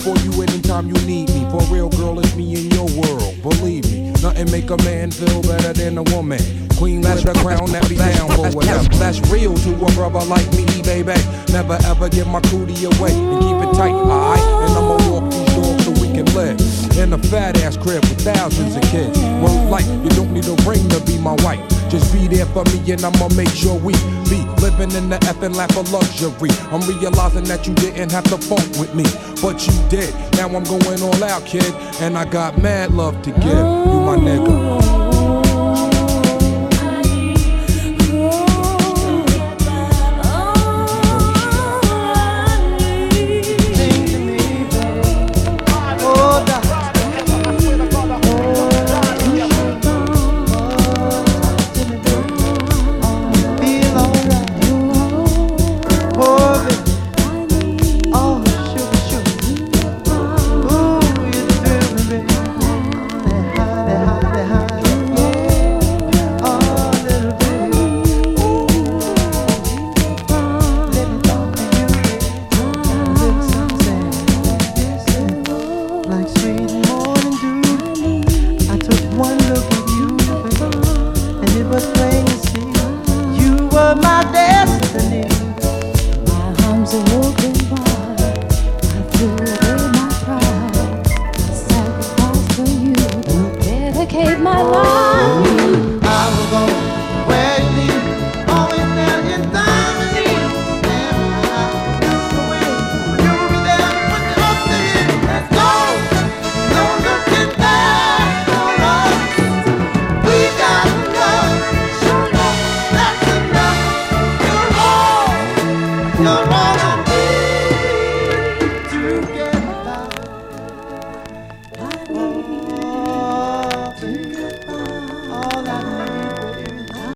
for you anytime you need me. For real, girl, it's me in your world. Believe me, nothing make a man feel better than a woman. Queen with the crown that be down for whatever. That's real to a brother like me, baby. Never ever give my cootie away and keep it tight, alright? And I'ma walk these doors so we can live in a fat ass crib with thousands of kids. Word like you don't need a ring to be my wife. Just be there for me and I'ma make sure we be living in the effing lap of luxury. I'm realizing that you didn't have to funk with me, but you did. Now I'm going all out, kid, and I got mad love to give. You my nigga. You're right.